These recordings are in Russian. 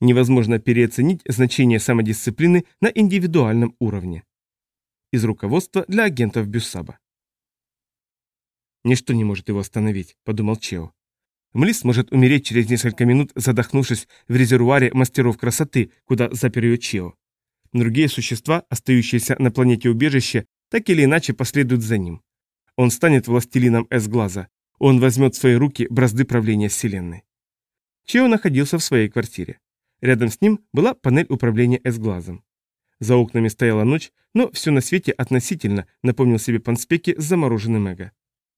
Невозможно переоценить значение самодисциплины на индивидуальном уровне. Из руководства для агентов Бюссаба. «Ничто не может его остановить», — подумал Чео. Млис может умереть через несколько минут, задохнувшись в резервуаре мастеров красоты, куда запер ее Чео. Другие существа, остающиеся на планете убежище, так или иначе последуют за ним. Он станет властелином С-глаза. Он возьмет в свои руки бразды правления Вселенной. Чео находился в своей квартире. Рядом с ним была панель управления С-глазом. За окнами стояла ночь, но все на свете относительно, напомнил себе Панспеки с замороженным эго.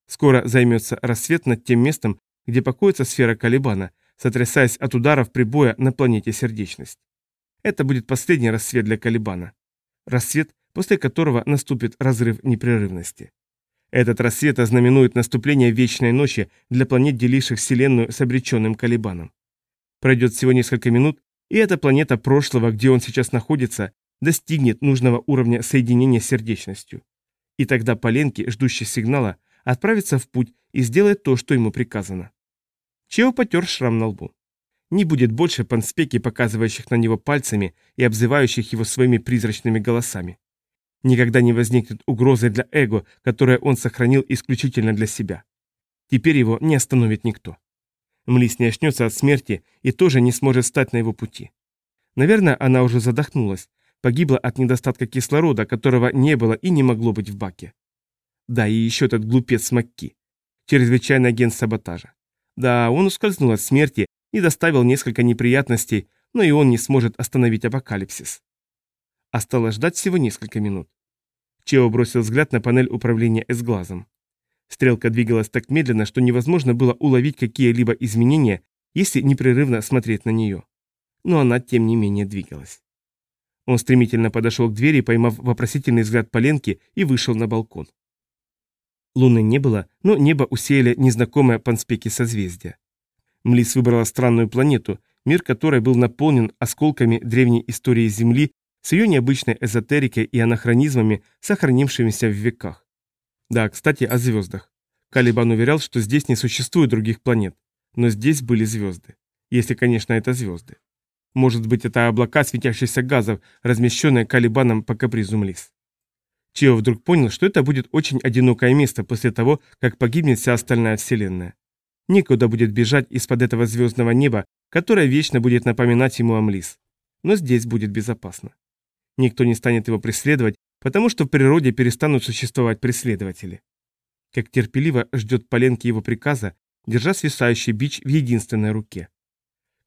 Скоро займется рассвет над тем местом, где покоится сфера Калибана, сотрясаясь от ударов прибоя на планете Сердечность. Это будет последний рассвет для Калибана. Рассвет, после которого наступит разрыв непрерывности. Этот рассвет ознаменует наступление вечной ночи для планет, деливших Вселенную с обреченным Калибаном. Пройдет всего несколько минут, и эта планета прошлого, где он сейчас находится, достигнет нужного уровня соединения с сердечностью. И тогда Поленки, ждущий сигнала, отправится в путь и сделает то, что ему приказано. Чео потер шрам на лбу. Не будет больше панспеки, показывающих на него пальцами и обзывающих его своими призрачными голосами. Никогда не возникнет угрозы для эго, которое он сохранил исключительно для себя. Теперь его не остановит никто. Млис не очнется от смерти и тоже не сможет стать на его пути. Наверное, она уже задохнулась, погибла от недостатка кислорода, которого не было и не могло быть в баке. Да, и еще этот глупец Макки, чрезвычайный агент саботажа. Да, он ускользнул от смерти и доставил несколько неприятностей, но и он не сможет остановить апокалипсис. Осталось ждать всего несколько минут. Чео бросил взгляд на панель управления S-глазом. Стрелка двигалась так медленно, что невозможно было уловить какие-либо изменения, если непрерывно смотреть на нее. Но она, тем не менее, двигалась. Он стремительно подошел к двери, поймав вопросительный взгляд Поленки, и вышел на балкон. Луны не было, но небо усеяли незнакомые панспеки созвездия. Млис выбрала странную планету, мир которой был наполнен осколками древней истории Земли с ее необычной эзотерикой и анахронизмами, сохранившимися в веках. Да, кстати, о звездах. Калибан уверял, что здесь не существует других планет, но здесь были звезды. Если, конечно, это звезды. Может быть, это облака светящихся газов, размещенные Калибаном по капризу Млис. Чио вдруг понял, что это будет очень одинокое место после того, как погибнет вся остальная Вселенная. Некуда будет бежать из-под этого звездного неба, которое вечно будет напоминать ему о Млис. Но здесь будет безопасно. Никто не станет его преследовать, потому что в природе перестанут существовать преследователи. Как терпеливо ждет Поленки его приказа, держа свисающий бич в единственной руке.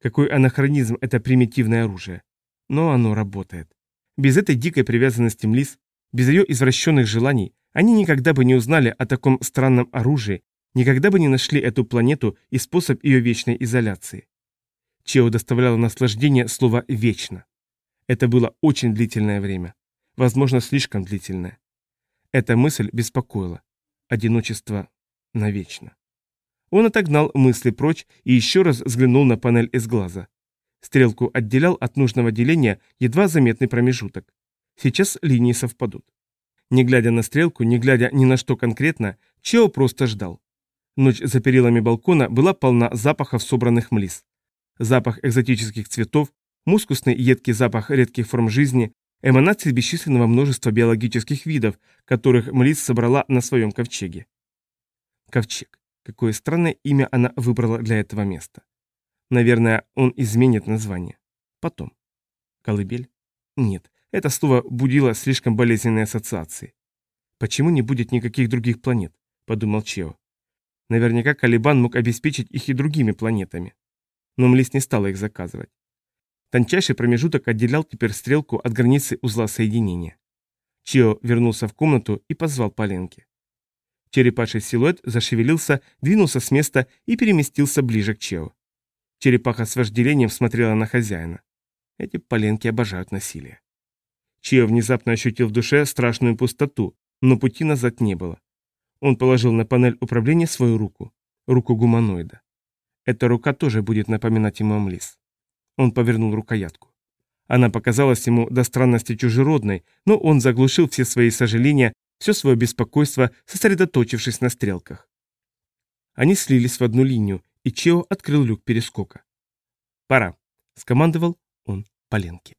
Какой анахронизм это примитивное оружие. Но оно работает. Без этой дикой привязанности Млис, без ее извращенных желаний, они никогда бы не узнали о таком странном оружии, никогда бы не нашли эту планету и способ ее вечной изоляции. Чео доставляло наслаждение слово «вечно». Это было очень длительное время. Возможно, слишком длительное. Эта мысль беспокоила. Одиночество навечно. Он отогнал мысли прочь и еще раз взглянул на панель из глаза. Стрелку отделял от нужного деления едва заметный промежуток. Сейчас линии совпадут. Не глядя на стрелку, не глядя ни на что конкретно, Чео просто ждал. Ночь за перилами балкона была полна запахов собранных млис. Запах экзотических цветов, мускусный едкий запах редких форм жизни, эманации бесчисленного множества биологических видов, которых млис собрала на своем ковчеге. Ковчег. Какое странное имя она выбрала для этого места. Наверное, он изменит название. Потом. Колыбель? Нет, это слово будило слишком болезненные ассоциации. Почему не будет никаких других планет? Подумал Чео. Наверняка Калибан мог обеспечить их и другими планетами. Но Млис не стала их заказывать. Тончайший промежуток отделял теперь стрелку от границы узла соединения. Чио вернулся в комнату и позвал Поленки. Черепаший силуэт зашевелился, двинулся с места и переместился ближе к Чео. Черепаха с вожделением смотрела на хозяина. Эти поленки обожают насилие. Чио внезапно ощутил в душе страшную пустоту, но пути назад не было. Он положил на панель управления свою руку, руку гуманоида. Эта рука тоже будет напоминать ему Амлис. Он повернул рукоятку. Она показалась ему до странности чужеродной, но он заглушил все свои сожаления все свое беспокойство, сосредоточившись на стрелках. Они слились в одну линию, и Чео открыл люк перескока. «Пора», — скомандовал, он Поленки.